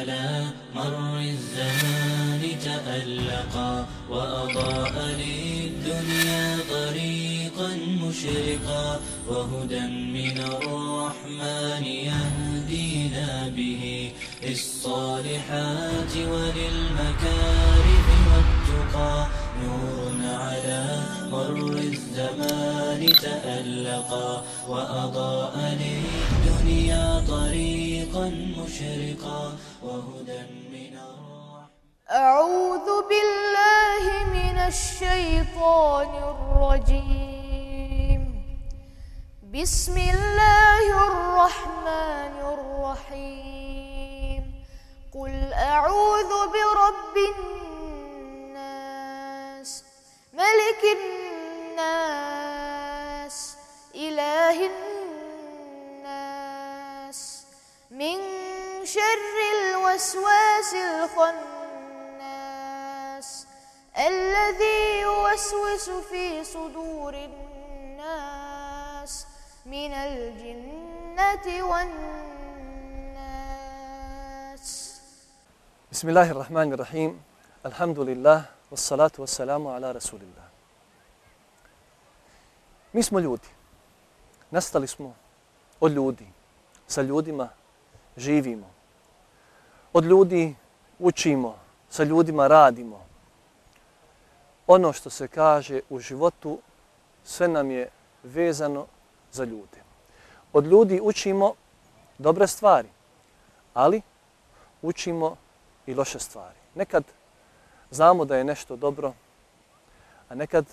على مر الزمان تألقا وأضاء للدنيا طريقا مشرقا وهدى من الرحمن يهدينا به للصالحات وللمكارم تألقا وأضاء للدنيا طريقا مشرقا وهدى من الرحمن. أعوذ بالله من الشيطان الرجيم. بسم الله الرحمن الرحيم. قل أعوذ برب الناس ملك الناس إله الناس من شر الوسواس الخناس الذي يوسوس في صدور الناس من الجنة والناس بسم الله الرحمن الرحيم الحمد لله والصلاة والسلام على رسول الله Mi smo ljudi. Nastali smo od ljudi. Sa ljudima živimo. Od ljudi učimo. Sa ljudima radimo. Ono što se kaže u životu, sve nam je vezano za ljude. Od ljudi učimo dobre stvari, ali učimo i loše stvari. Nekad znamo da je nešto dobro, a nekad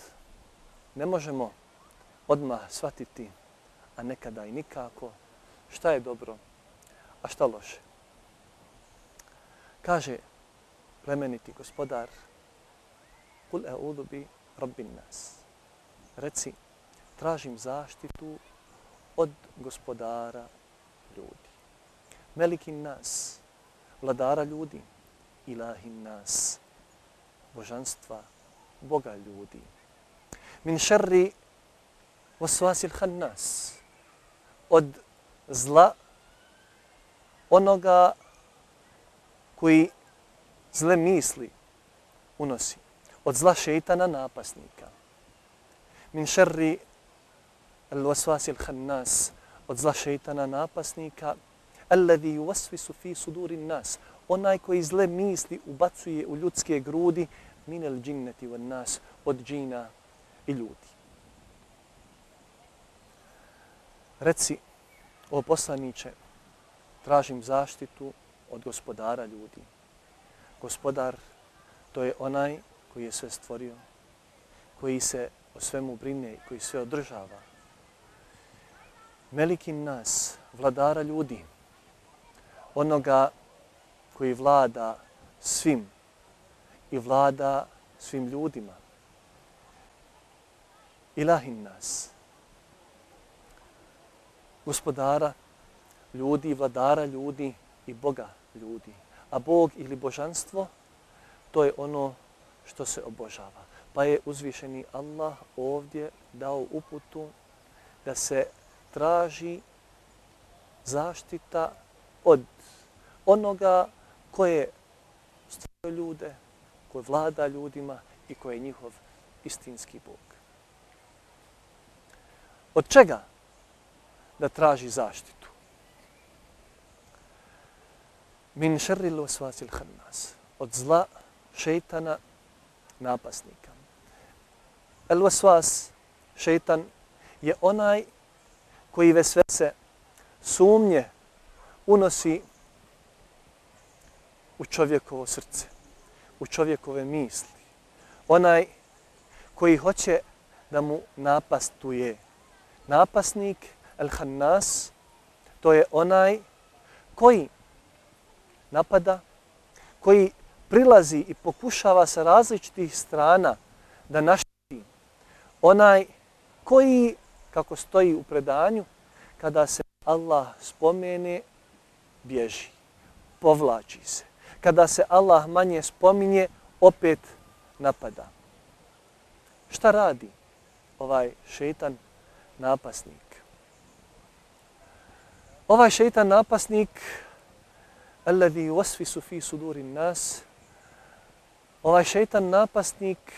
ne možemo odmah shvatiti, a nekada i nikako, šta je dobro, a šta loše. Kaže plemeniti gospodar, Kul e'udu bi rabbin nas. Reci, tražim zaštitu od gospodara ljudi. Melikin nas, vladara ljudi, ilahin nas, božanstva, Boga ljudi. Min šerri waswasil khannas od zla onoga koji zle misli unosi od zla šeitana napasnika. Min šerri al waswasil khannas od zla šeitana napasnika alladhi vasvisu fi sudurin nas onaj koji zle misli ubacuje u ljudske grudi min al-džinneti wan nas od džina i ljudi. Reci, o poslaniće, tražim zaštitu od gospodara ljudi. Gospodar, to je onaj koji je sve stvorio, koji se o svemu brine i koji sve održava. Melikin nas, vladara ljudi, onoga koji vlada svim i vlada svim ljudima. Ilahin nas, gospodara ljudi, vladara ljudi i Boga ljudi. A Bog ili božanstvo, to je ono što se obožava. Pa je uzvišeni Allah ovdje dao uputu da se traži zaštita od onoga koje stvorio ljude, koje vlada ljudima i koje je njihov istinski Bog. Od čega da traži zaštitu. Min šerri vasvasil hannas. Od zla šeitana napasnika. El vasvas, šeitan, je onaj koji ve sve se sumnje unosi u čovjekovo srce, u čovjekove misli. Onaj koji hoće da mu napastuje. Napasnik El-Hannas, to je onaj koji napada, koji prilazi i pokušava sa različitih strana da naštiti. Onaj koji, kako stoji u predanju, kada se Allah spomene, bježi, povlači se. Kada se Allah manje spominje, opet napada. Šta radi ovaj šetan napasnik? Ovaj šeitan napasnik alladhi wasfisu fi suduri nas, ovaj šeitan napasnik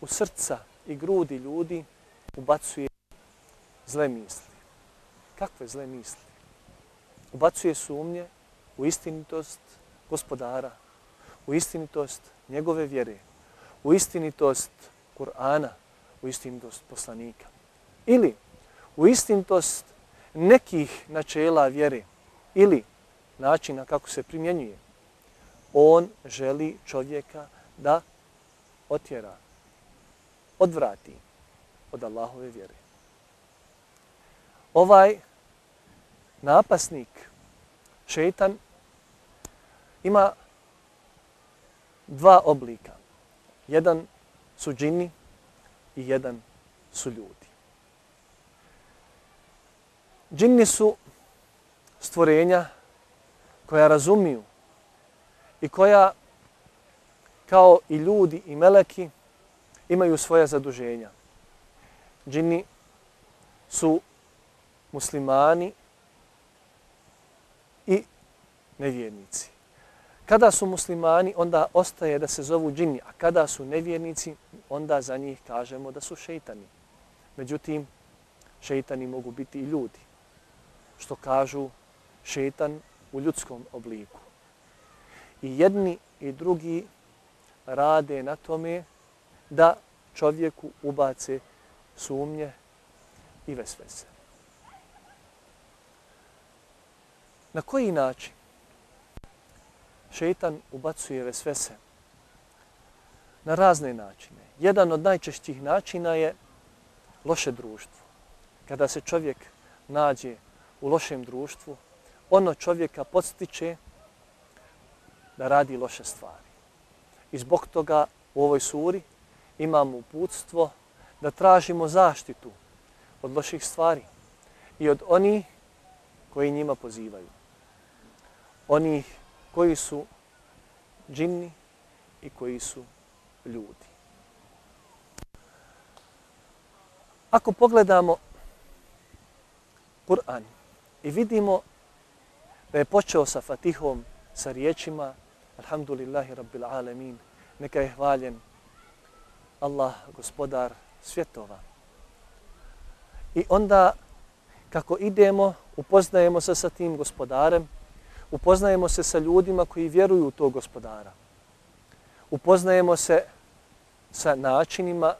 u srca i grudi ljudi ubacuje zle misli. Kakve zle misli? Ubacuje sumnje u istinitost gospodara, u istinitost njegove vjere, u istinitost Kur'ana, u istinitost poslanika. Ili u istinitost nekih načela vjere ili načina kako se primjenjuje. On želi čovjeka da otjera, odvrati od Allahove vjere. Ovaj napasnik, šeitan, ima dva oblika. Jedan su džini i jedan su ljudi. Džinni su stvorenja koja razumiju i koja kao i ljudi i meleki imaju svoja zaduženja. Džinni su muslimani i nevjernici. Kada su muslimani, onda ostaje da se zovu džini, a kada su nevjernici, onda za njih kažemo da su šeitani. Međutim, šeitani mogu biti i ljudi, što kažu šetan u ljudskom obliku. I jedni i drugi rade na tome da čovjeku ubace sumnje i vesvese. Na koji način šeitan ubacuje vesvese? Na razne načine. Jedan od najčešćih načina je loše društvo. Kada se čovjek nađe u lošem društvu, ono čovjeka podstiče da radi loše stvari. I zbog toga u ovoj suri imamo uputstvo da tražimo zaštitu od loših stvari i od onih koji njima pozivaju. Oni koji su džinni i koji su ljudi. Ako pogledamo Kur'an i vidimo da je počeo sa Fatihom, sa riječima Alhamdulillahi Rabbil Alamin, neka je hvaljen Allah, gospodar svjetova. I onda, kako idemo, upoznajemo se sa tim gospodarem, upoznajemo se sa ljudima koji vjeruju u tog gospodara. Upoznajemo se sa načinima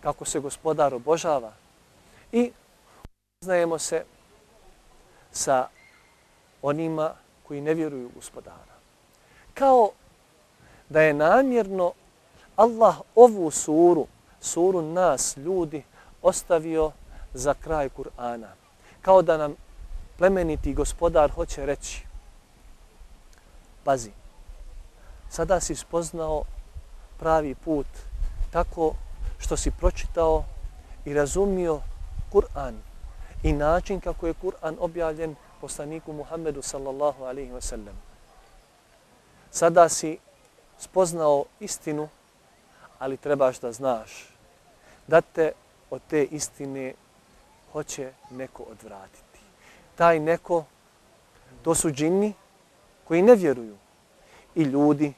kako se gospodar obožava i upoznajemo se sa onima koji ne vjeruju gospodara. Kao da je namjerno Allah ovu suru, suru nas, ljudi, ostavio za kraj Kur'ana. Kao da nam plemeniti gospodar hoće reći, pazi, sada si spoznao pravi put tako što si pročitao i razumio Kur'an i način kako je Kur'an objavljen poslaniku Muhammedu sallallahu alaihi wa sallam. Sada si spoznao istinu, ali trebaš da znaš da te od te istine hoće neko odvratiti. Taj neko, to su džinni koji ne vjeruju i ljudi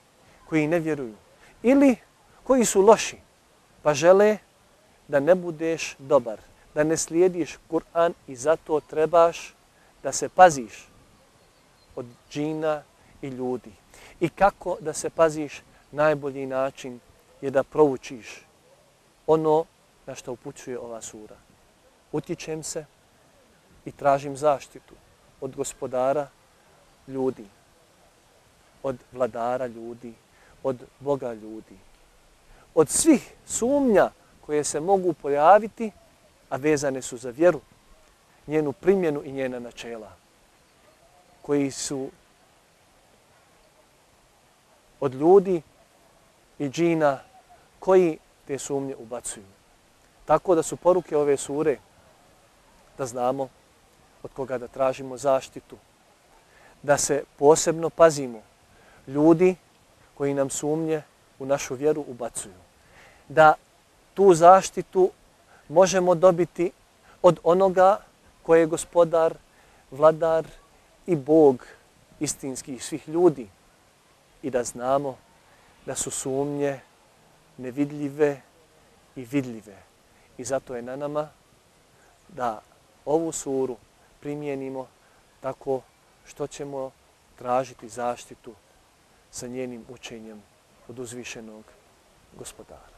koji ne vjeruju. Ili koji su loši pa žele da ne budeš dobar, da ne slijediš Kur'an i zato trebaš da se paziš od džina i ljudi. I kako da se paziš najbolji način je da provučiš ono na što upućuje ova sura. Utičem se i tražim zaštitu od gospodara ljudi, od vladara ljudi, od Boga ljudi, od svih sumnja koje se mogu pojaviti, a vezane su za vjeru, njenu primjenu i njena načela, koji su od ljudi i džina koji te sumnje ubacuju. Tako da su poruke ove sure da znamo od koga da tražimo zaštitu, da se posebno pazimo ljudi koji nam sumnje u našu vjeru ubacuju. Da tu zaštitu možemo dobiti od onoga koje je gospodar, vladar i Bog istinskih svih ljudi i da znamo da su sumnje nevidljive i vidljive. I zato je na nama da ovu suru primijenimo tako što ćemo tražiti zaštitu sa njenim učenjem od uzvišenog gospodara.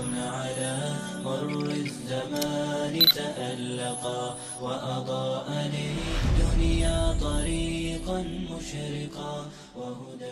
الزمان تألقا وأضاء للدنيا طريقا مشرقا وهدى